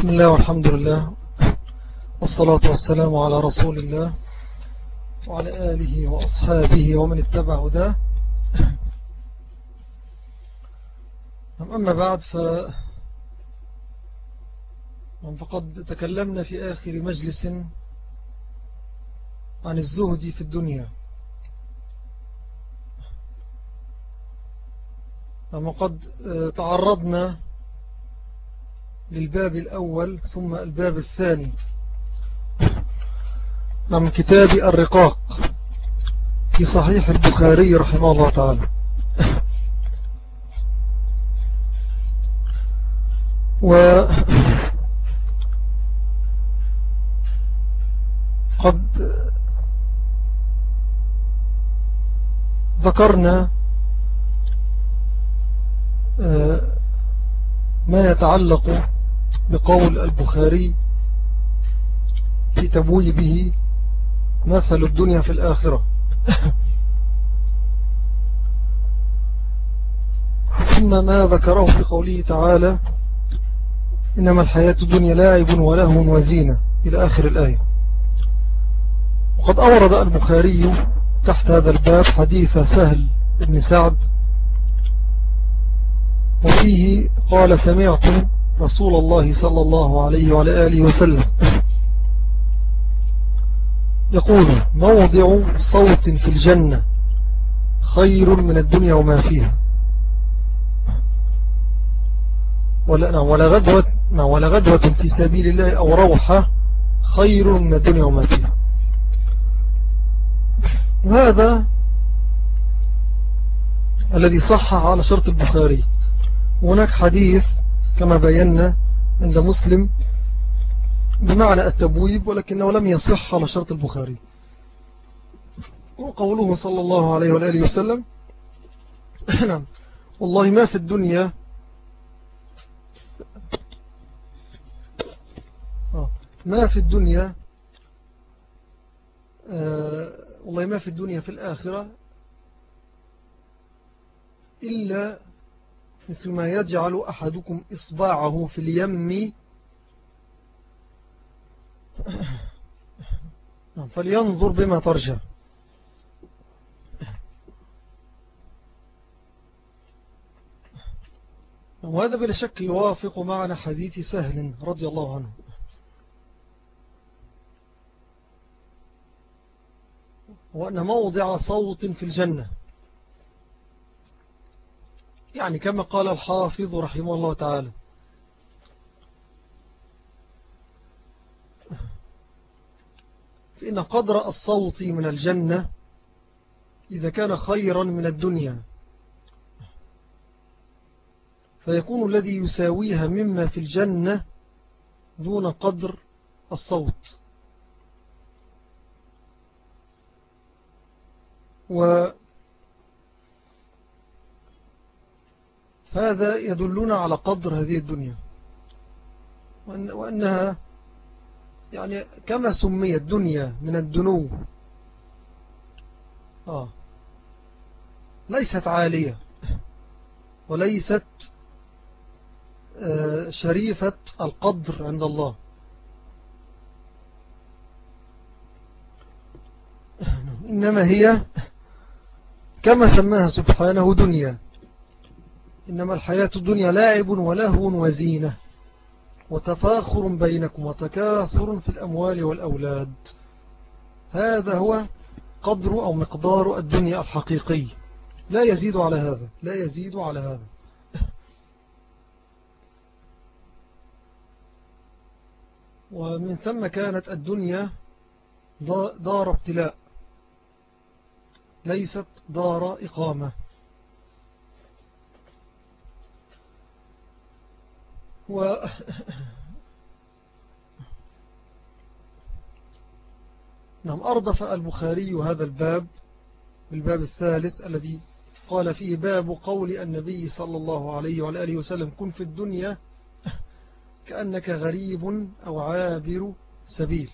بسم الله والحمد لله والصلاة والسلام على رسول الله وعلى آله وأصحابه ومن اتبع هداه. أما بعد ف فقد تكلمنا في آخر مجلس عن الزهد في الدنيا. وقد تعرضنا للباب الأول ثم الباب الثاني. من كتاب الرقاق في صحيح البخاري رحمه الله تعالى. و قد ذكرنا آه، ما يتعلق بقول البخاري في تبويبه مثل الدنيا في الآخرة. ثم ما ذكره في قوله تعالى إنما الحياة الدنيا لاعب ولهو وزينة إلى آخر الآية. وقد أورد البخاري تحت هذا الباب حديث سهل بن سعد وفيه قال سمعت رسول الله صلى الله عليه وعلى آله وسلم. يقول موضع صوت في الجنة خير من الدنيا وما فيها. ولا, نعم، ولا, غدوة, نعم، ولا غدوة في سبيل الله أو روحة خير من الدنيا وما فيها. وهذا الذي صح على شرط البخاري. هناك حديث كما بينا عند مسلم بمعنى التبويب ولكنه لم يصح على شرط البخاري. وقوله صلى الله عليه وآله وسلم نعم. والله ما في الدنيا آه، ما في الدنيا آه، والله ما في الدنيا في الآخرة إلا مثل ما يجعل أحدكم إصبعه في اليم. نعم، فلينظر بما ترجع وهذا بلا شك يوافق معنا حديث سهل رضي الله عنه. وأن موضع صوت في الجنة. يعني كما قال الحافظ رحمه الله تعالى. فإن قدر الصوت من الجنة إذا كان خيرا من الدنيا. فيكون الذي يساويها مما في الجنة دون قدر الصوت. و هذا يدلنا على قدر هذه الدنيا. وأن وأنها يعني كما سميت دنيا من الدنو آه. ليست عالية. وليست آه شريفة القدر عند الله. إنما هي كما سماها سبحانه دنيا. إنما الحياة الدنيا لاعب ولهو وزينة وتفاخر بينكم وتكاثر في الأموال والأولاد. هذا هو قدر أو مقدار الدنيا الحقيقي. لا يزيد على هذا لا يزيد على هذا. ومن ثم كانت الدنيا دار ابتلاء ليست دار إقامة. و نعم أردف البخاري هذا الباب بالباب الثالث الذي قال فيه باب قول النبي صلى الله عليه وعلى آله وسلم كن في الدنيا كأنك غريب أو عابر سبيل.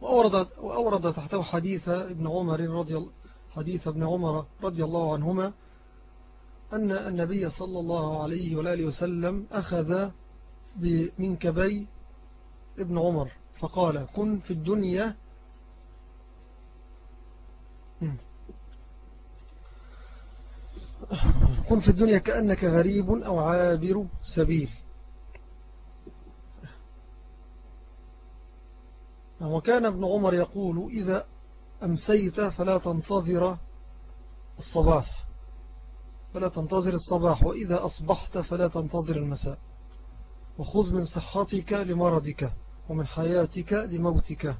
وأورد, وأورد تحته حديث ابن عمر رضي حديث ابن عمر رضي الله عنهما أن النبي صلى الله عليه وآله وسلم أخذ بمنكبي ابن عمر فقال كن في الدنيا. كن في الدنيا كأنك غريب أو عابر سبيل. وكان ابن عمر يقول إذا أمسيت فلا تنتظر الصباح. فلا تنتظر الصباح وإذا أصبحت فلا تنتظر المساء. وخذ من صحتك لمرضك ومن حياتك لموتك.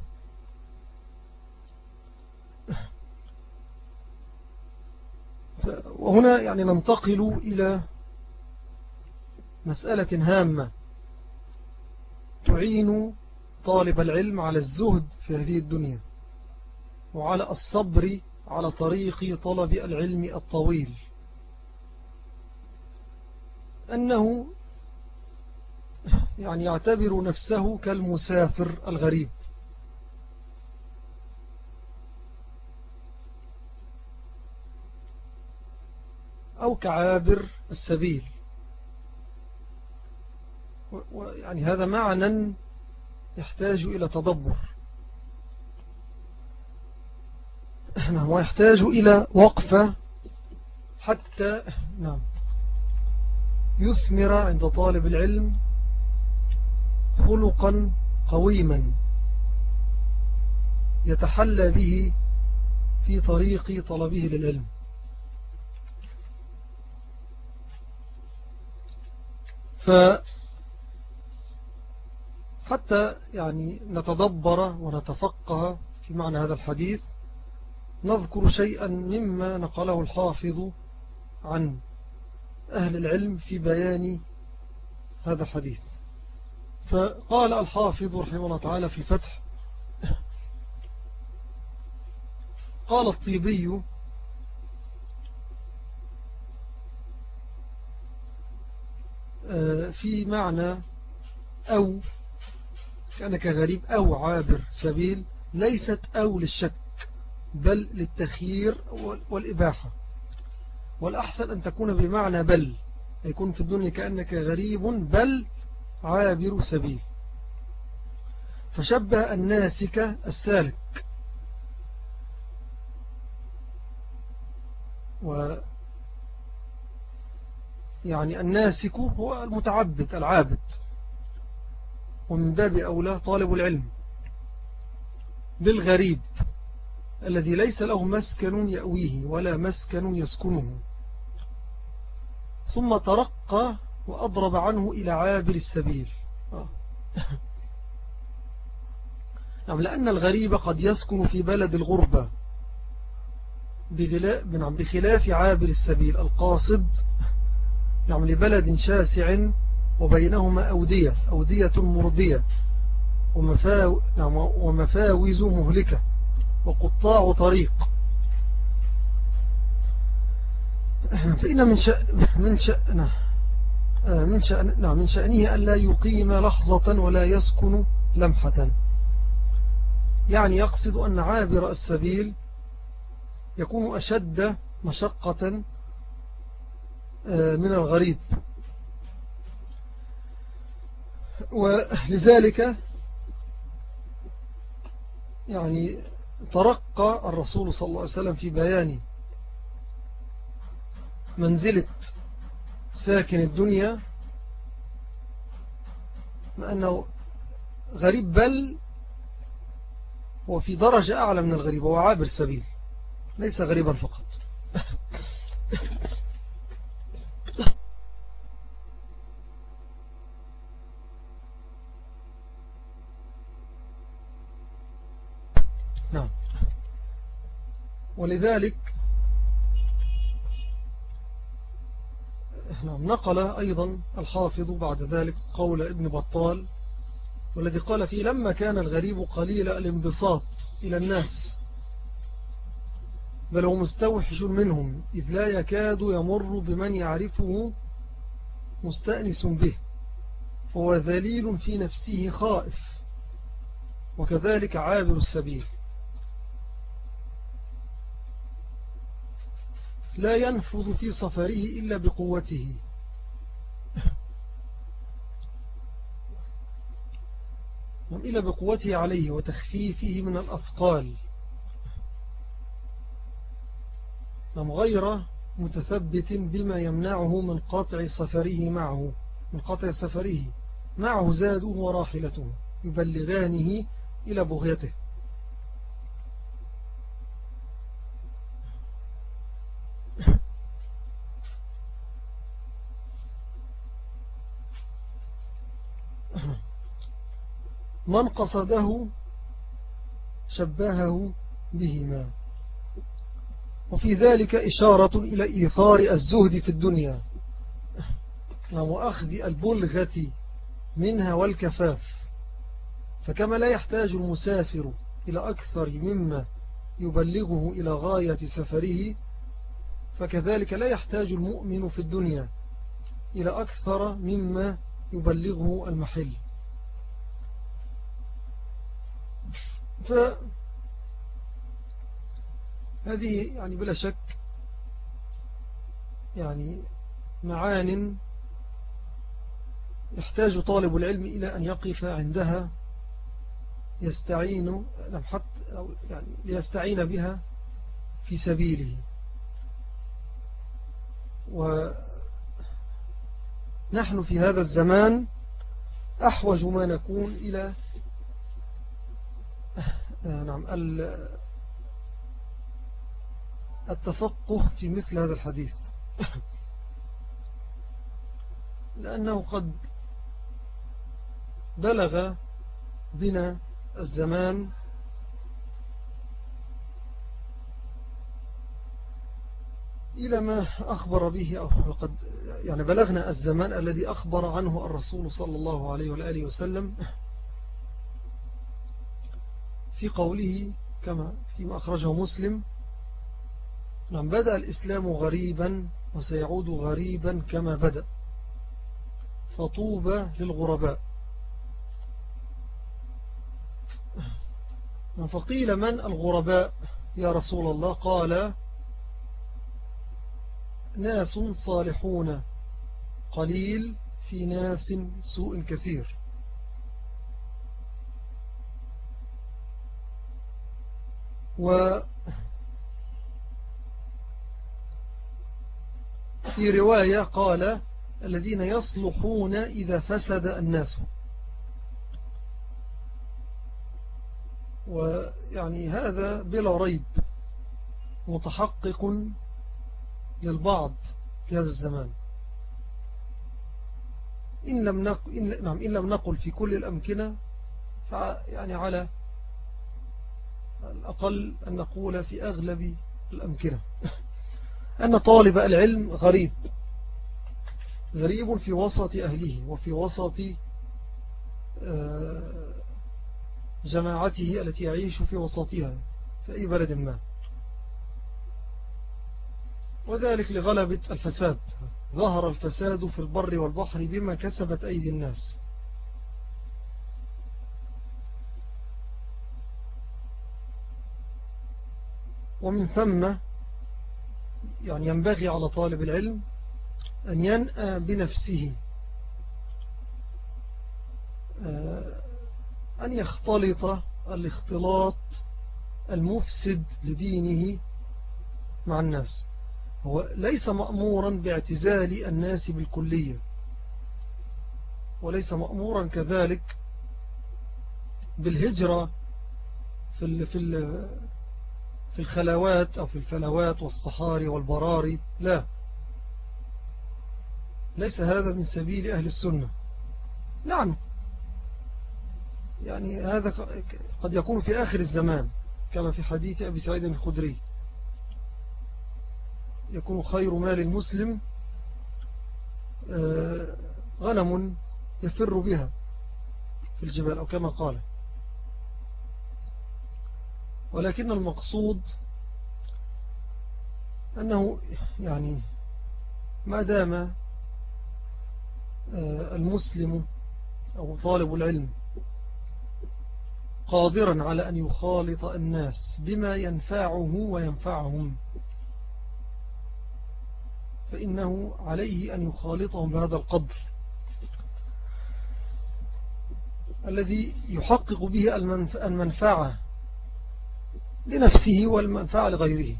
وهنا يعني ننتقل إلى مسألة هامة. تعين طالب العلم على الزهد في هذه الدنيا وعلى الصبر على طريق طلب العلم الطويل. أنه يعني يعتبر نفسه كالمسافر الغريب. أو كعابر السبيل. ويعني هذا معنى يحتاج إلى تدبر. نعم ويحتاج إلى وقفة حتى نعم. يثمر عند طالب العلم خلقا قويما يتحلى به في طريق طلبه للعلم. ف حتى يعني نتدبر ونتفقه في معنى هذا الحديث نذكر شيئا مما نقله الحافظ عن أهل العلم في بيان هذا الحديث. فقال الحافظ رحمه الله تعالى في الفتح قال الطيبي آه، في معنى أو كأنك غريب أو عابر سبيل ليست أو للشك بل للتخيير والإباحة. والأحسن أن تكون بمعنى بل يكون في الدنيا كأنك غريب بل عابر سبيل. فشبه الناسك السالك. و يعني الناسك هو المتعبد العابد. ومن باب أولى طالب العلم. بالغريب الذي ليس له مسكن يأويه ولا مسكن يسكنه. ثم ترقى وأضرب عنه إلى عابر السبيل. آه. نعم لأن الغريب قد يسكن في بلد الغربة بخلاف عابر السبيل القاصد نعم لبلد شاسع وبينهما أودية أودية مرضية نعم ومفاوز مهلكة. وقطاع طريق. فإن من شأن من شأن من شأن نعم من شأنه أن لا يقيم لحظة ولا يسكن لمحة. يعني يقصد أن عابر السبيل يكون أشد مشقة آه، من الغريب. ولذلك يعني ترقى الرسول صلى الله عليه وسلم في بيان منزلة ساكن الدنيا أنه غريب بل هو في درجة أعلى من الغريب هو عابر سبيل ليس غريبا فقط نعم ولذلك نعم نقل أيضا الحافظ بعد ذلك قول ابن بطال والذي قال فيه لما كان الغريب قليل الانبساط إلى الناس بل هو مستوحش منهم إذ لا يكاد يمر بمن يعرفه مستأنس به فهو ذليل في نفسه خائف وكذلك عابر السبيل. لا ينفذ في سفره إلا بقوته. نعم، إلا بقوته عليه وتخفيفه من الأثقال. نعم غير متثبت بما يمنعه من قطع سفره معه من قطع سفره معه زاده وراحلته يبلغانه إلى بغيته. من قصده شبهه بهما. وفي ذلك إشارة إلى إيثار الزهد في الدنيا. وأخذ البلغة منها والكفاف. فكما لا يحتاج المسافر إلى أكثر مما يبلغه إلى غاية سفره فكذلك لا يحتاج المؤمن في الدنيا إلى أكثر مما يبلغه المحل. فهذه يعني بلا شك يعني معان يحتاج طالب العلم إلى أن يقف عندها يستعين حتى أو يعني ليستعين بها في سبيله. ونحن في هذا الزمان أحوج ما نكون إلى نعم. التفقه في مثل هذا الحديث. لأنه قد بلغ بنا الزمان إلى ما أخبر به أو قد يعني بلغنا الزمان الذي أخبر عنه الرسول صلى الله عليه وآله وسلم. في قوله كما فيما أخرجه مسلم نعم بدأ الإسلام غريبا وسيعود غريبا كما بدأ فطوبى للغرباء. فقيل من الغرباء؟ يا رسول الله قال ناس صالحون قليل في ناس سوء كثير. و في رواية قال الذين يصلحون إذا فسد الناس. ويعني هذا بلا ريب متحقق للبعض في هذا الزمان. إن لم نقل, نعم إن لم نقل في كل الأمكنة فيعني على الأقل أن نقول في أغلب الأمكنة أن طالب العلم غريب غريب في وسط أهله وفي وسط آه، جماعته التي يعيش في وسطها في أي بلد ما. وذلك لغلبة الفساد. ظهر الفساد في البر والبحر بما كسبت أيدي الناس. ومن ثم يعني ينبغي على طالب العلم أن ينأى بنفسه آه، أن يختلط الاختلاط المفسد لدينه مع الناس. هو ليس مأمورا باعتزال الناس بالكلية وليس مأمورا كذلك بالهجرة في ال في ال في الخلوات أو في الفلوات والصحاري والبراري؟ لا. ليس هذا من سبيل أهل السنة. نعم. يعني هذا قد يكون في آخر الزمان كما في حديث أبي سعيد الخدري. يكون خير مال المسلم آه، غنم يفر بها في الجبال أو كما قال. ولكن المقصود أنه يعني ما دام آه، المسلم أو طالب العلم قادرا على أن يخالط الناس بما ينفعه وينفعهم فإنه عليه أن يخالطهم بهذا القدر. الذي يحقق به المنفعة لنفسه والمنفعة لغيره.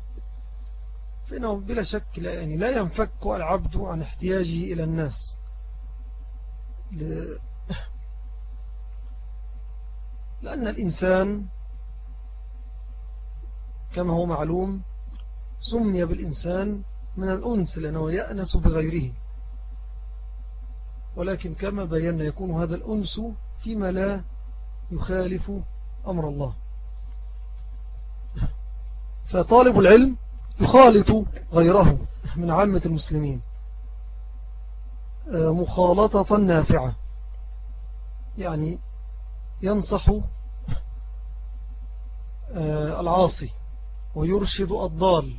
فإنه بلا شك لا, يعني لا ينفك العبد عن احتياجه إلى الناس. لأن الإنسان كما هو معلوم سمي بالإنسان من الأنس لأنه يأنس بغيره. ولكن كما بينا يكون هذا الأنس فيما لا يخالف أمر الله. فطالب العلم يخالط غيره من عامة المسلمين. آه، مخالطة نافعة. يعني ينصح آه، العاصي ويرشد الضال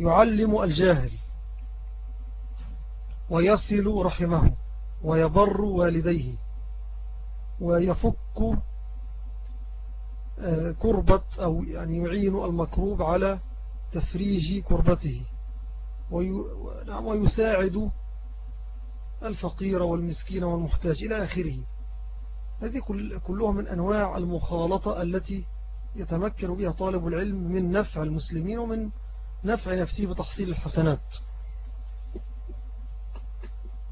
ويعلم الجاهل ويصل رحمه ويبر والديه ويفك كربة أو يعني يعين المكروب على تفريج كربته. نعم، ويساعد الفقير والمسكين والمحتاج إلى آخره. هذه كلها من أنواع المخالطة التي يتمكن بها طالب العلم من نفع المسلمين ومن نفع نفسه بتحصيل الحسنات.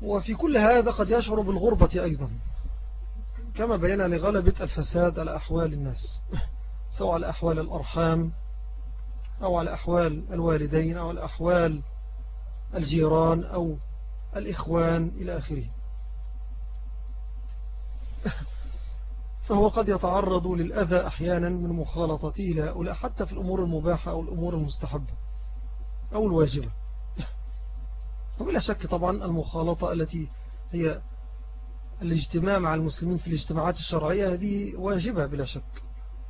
وفي كل هذا قد يشعر بالغربة أيضا. كما بينا لغلبة الفساد على أحوال الناس سواء على أحوال الأرحام أو على أحوال الوالدين أو على أحوال الجيران أو الإخوان إلى آخره. فهو قد يتعرض للأذى أحيانا من مخالطته لهؤلاء حتى في الأمور المباحة أو الأمور المستحبة أو الواجبة. وبلا شك طبعا المخالطة التي هي الاجتماع مع المسلمين في الاجتماعات الشرعية هذه واجبة بلا شك.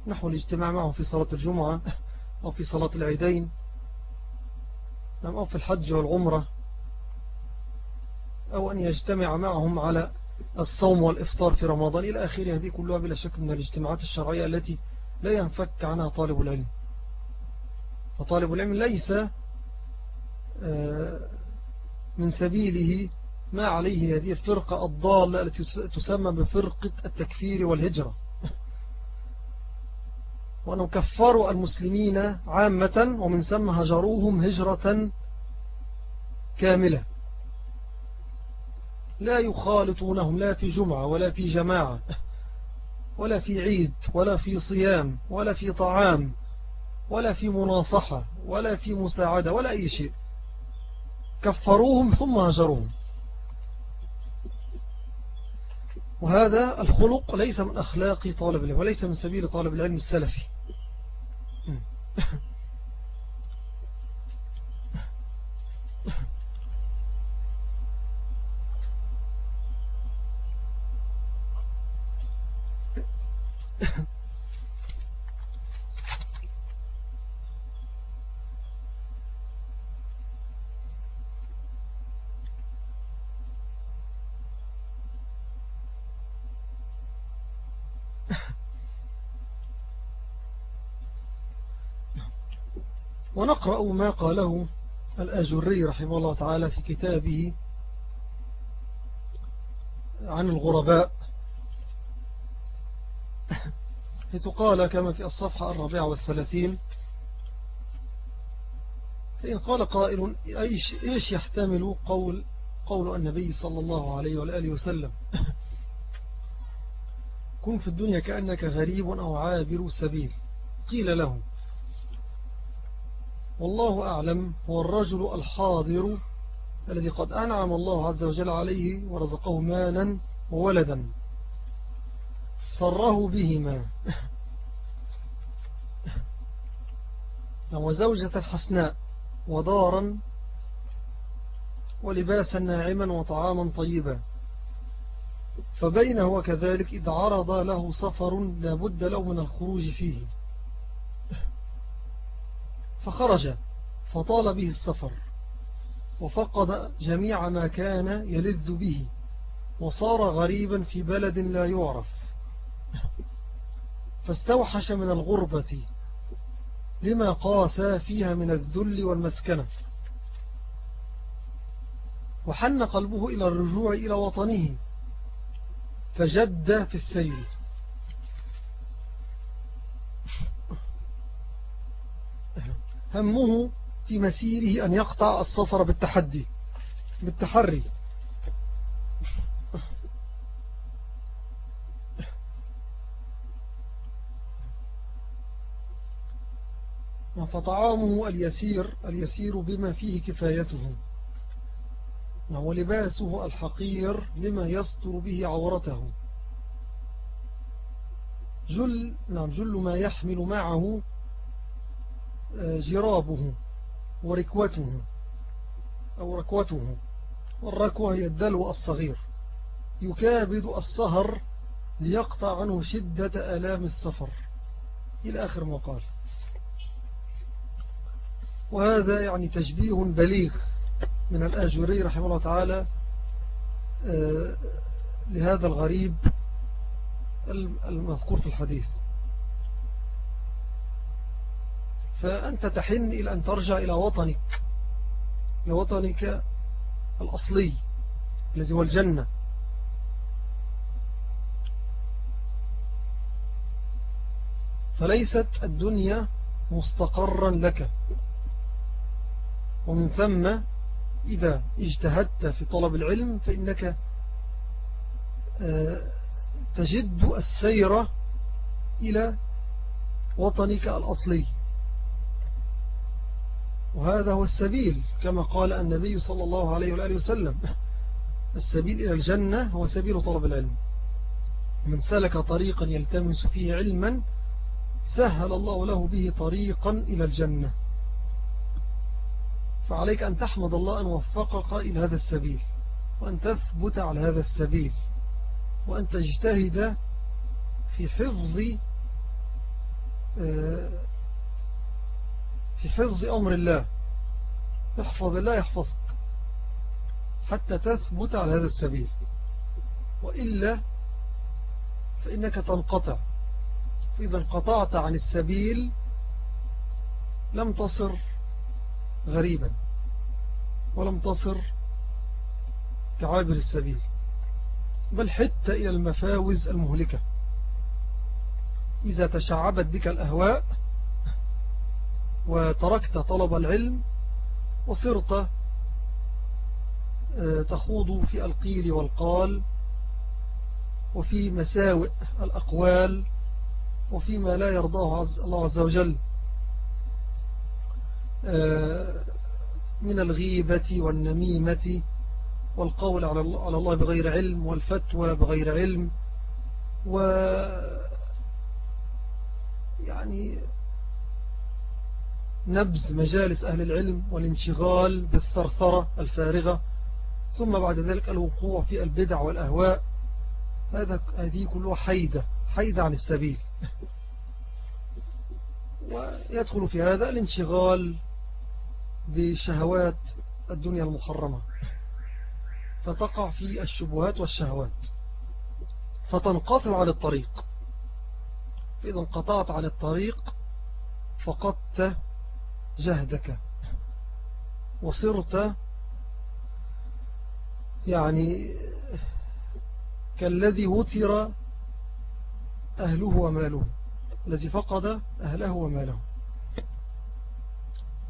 نحو الاجتماع معهم في صلاة الجمعة أو في صلاة العيدين نعم، أو في الحج والعمرة أو أن يجتمع معهم على الصوم والإفطار في رمضان. إلى آخره هذه كلها بلا شك من الاجتماعات الشرعية التي لا ينفك عنها طالب العلم. فطالب العلم ليس آه، من سبيله ما عليه هذه الفرقة الضالة التي تسمى بفرقة التكفير والهجرة. وأنه كفروا المسلمين عامة ومن ثم هجروهم هجرة كاملة. لا يخالطونهم لا في جمعة ولا في جماعة ولا في عيد ولا في صيام ولا في طعام ولا في مناصحة ولا في مساعدة ولا أي شيء. كفروهم ثم هجروهم. وهذا الخلق ليس من أخلاق طالب العلم وليس من سبيل طالب العلم السلفي. ونقرأ ما قاله الأجري رحمه الله تعالى في كتابه عن الغرباء. حيث قال كما في الصفحة الرابعة والثلاثين فإن قال قائل إيش يحتمل قول, قول النبي صلى الله عليه وآله وسلم؟ كن في الدنيا كأنك غريب أو عابر سبيل. قيل له والله أعلم هو الرجل الحاضر الذي قد أنعم الله عز وجل عليه ورزقه مالا وولدا. صره بهما. وزوجة حسناء ودارا ولباسا ناعما وطعاما طيبا. فبينه وكذلك إذ عرض له سفر لابد له من الخروج فيه. فخرج فطال به السفر وفقد جميع ما كان يلذ به وصار غريبا في بلد لا يعرف. فاستوحش من الغربة لما قاس فيها من الذل والمسكنة. وحن قلبه إلى الرجوع إلى وطنه فجد في السير. همه في مسيره أن يقطع السفر بالتحدي بالتحري. فطعامه اليسير اليسير بما فيه كفايته. ولباسه الحقير لما يستر به عورته. جل, نعم جل ما يحمل معه جرابه وركوته أو ركوته. والركوة هي الدلو الصغير. يكابد السهر ليقطع عنه شدة آلام السفر. إلى آخر ما قال. وهذا يعني تشبيه بليغ من الآجوري رحمه الله تعالى آه، لهذا الغريب المذكور في الحديث. فأنت تحن إلى أن ترجع إلى وطنك إلى وطنك الأصلي الذي هو الجنة. فليست الدنيا مستقرا لك. ومن ثم إذا اجتهدت في طلب العلم فإنك آه، تجد السير إلى وطنك الأصلي. وهذا هو السبيل كما قال النبي صلى الله عليه وآله وسلم السبيل إلى الجنة هو سبيل طلب العلم. من سلك طريقا يلتمس فيه علما سهل الله له به طريقا إلى الجنة. فعليك أن تحمد الله أن وفقك إلى هذا السبيل وأن تثبت على هذا السبيل وأن تجتهد في حفظ آه، في حفظ أمر الله. احفظ الله يحفظك حتى تثبت على هذا السبيل. وإلا فإنك تنقطع. فإذا انقطعت عن السبيل لم تصر غريبا ولم تصر كعابر السبيل. بل حتى إلى المفاوز المهلكة. إذا تشعبت بك الأهواء وتركت طلب العلم وصرت آه، تخوض في القيل والقال وفي مساوئ الأقوال وفيما لا يرضاه الله عز وجل. آه، من الغيبة والنميمة والقول على الله بغير علم والفتوى بغير علم و يعني نبز مجالس أهل العلم والانشغال بالثرثرة الفارغة ثم بعد ذلك الوقوع في البدع والأهواء. هذا هذه كلها حيدة حيدة عن السبيل. ويدخل في هذا الانشغال بشهوات الدنيا المحرمة. فتقع في الشبهات والشهوات. فتنقطع عن الطريق. فإذا انقطعت عن الطريق فقدت جهدك. وصرت يعني كالذي وتر أهله وماله الذي فقد أهله وماله.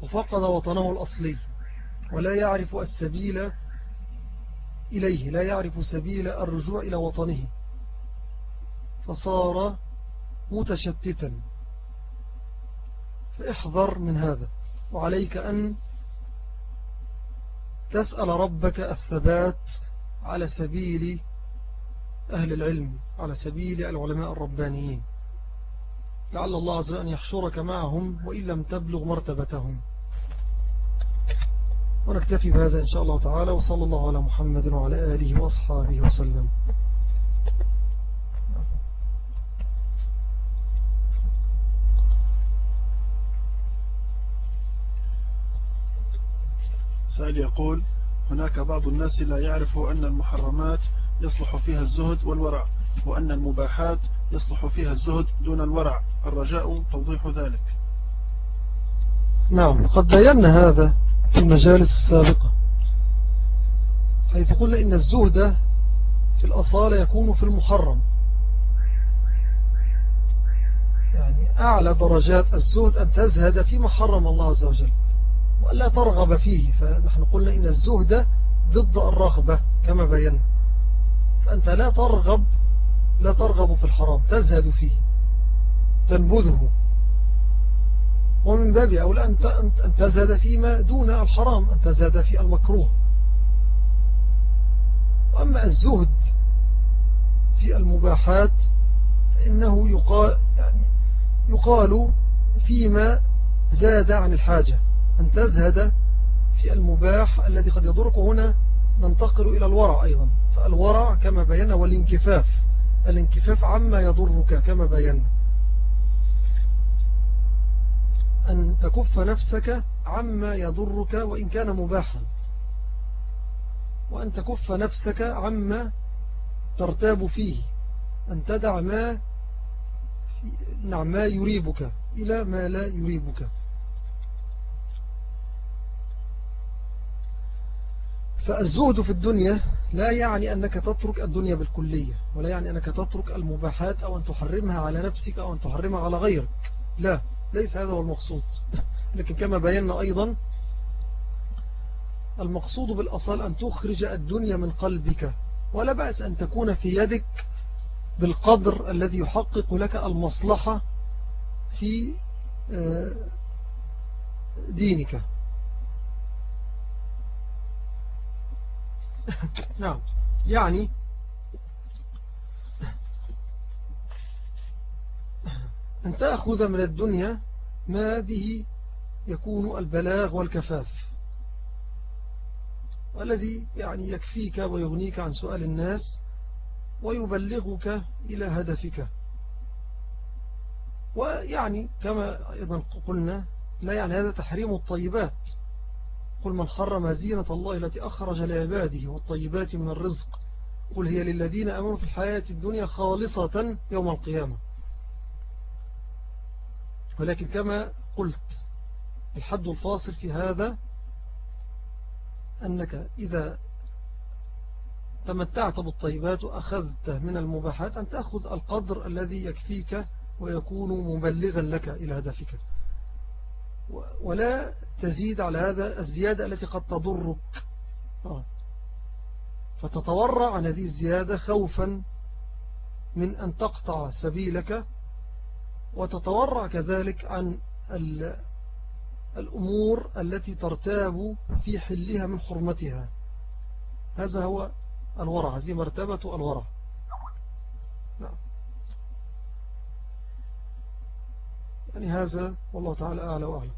وفقد وطنه الأصلي ولا يعرف السبيل إليه لا يعرف سبيل الرجوع إلى وطنه. فصار متشتتا. فاحذر من هذا. وعليك أن تسأل ربك الثبات على سبيل أهل العلم على سبيل العلماء الربانيين. لعل الله عز وجل يحشرك معهم وإن لم تبلغ مرتبتهم. ونكتفي بهذا إن شاء الله تعالى وصلى الله على محمد وعلى آله وأصحابه وسلم. سائل يقول هناك بعض الناس لا يعرف أن المحرمات يصلح فيها الزهد والورع وأن المباحات يصلح فيها الزهد دون الورع. الرجاء توضيح ذلك. نعم قد بينا هذا في المجالس السابقة حيث قلنا إن الزهد في الأصالة يكون في المحرم. يعني أعلى درجات الزهد أن تزهد فيما حرم الله عز وجل. وألا ترغب فيه. فنحن قلنا إن الزهد ضد الرغبة كما بينا. فأنت لا ترغب لا ترغب في الحرام تزهد فيه تنبذه. ومن باب أولى أن تزهد فيما دون الحرام أن تزهد في المكروه. وأما الزهد في المباحات فإنه يقال, يعني يقال فيما زاد عن الحاجة. أن تزهد في المباح الذي قد يضرك هنا. ننتقل إلى الورع أيضا. فالورع كما بينا والانكفاف الانكفاف. عما يضرك كما بينا أن تكف نفسك عما يضرك وإن كان مباحا. وأن تكف نفسك عما ترتاب فيه. أن تدع ما نعم ما يريبك. إلى ما لا يريبك. فالزهد في الدنيا لا يعني أنك تترك الدنيا بالكلية ولا يعني أنك تترك المباحات أو أن تحرمها على نفسك أو أن تحرمها على غيرك. لا ليس هذا هو المقصود. لكن كما بينا أيضا المقصود بالأصل أن تخرج الدنيا من قلبك ولا بأس أن تكون في يدك بالقدر الذي يحقق لك المصلحة في آه، دينك. نعم. يعني أن تأخذ من الدنيا ما به يكون البلاغ والكفاف. والذي يعني يكفيك ويغنيك عن سؤال الناس ويبلغك إلى هدفك. ويعني كما أيضا قلنا لا يعني هذا تحريم الطيبات. قل من حرم زينة الله التي أخرج لعباده والطيبات من الرزق. قل هي للذين أمنوا في الحياة الدنيا خالصة يوم القيامة. ولكن كما قلت الحد الفاصل في هذا أنك إذا تمتعت بالطيبات وأخذت من المباحات أن تأخذ القدر الذي يكفيك ويكون مبلغا لك إلى هدفك. ولا تزيد على هذا الزيادة التي قد تضرك. آه. فتتورع عن هذه الزيادة خوفا من أن تقطع سبيلك وتتورع كذلك عن الأمور التي ترتاب في حلها من حرمتها. هذا هو الورع هذه مرتبة الورع. يعني هذا والله تعالى أعلى وأعلم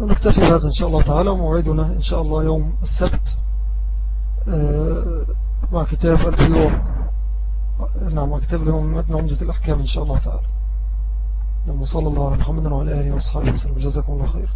ونكتفي بهذا إن شاء الله تعالى. وموعدنا إن شاء الله يوم السبت. آه، مع كتاب البيوع نعم مع كتاب اليوم عمدة الأحكام إن شاء الله تعالى. نعم صلى الله على محمد وعلى آله وأصحابه وسلم. جزاكم الله خير.